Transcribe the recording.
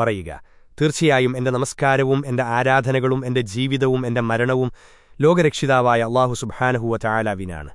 പറയുക. തീർച്ചയായും എന്റെ നമസ്കാരവും എന്റെ ആരാധനകളും എന്റെ ജീവിതവും എന്റെ മരണവും ലോകരക്ഷിതാവായ അള്ളാഹു സുബാനഹുവ ചായാലാവിനാണ്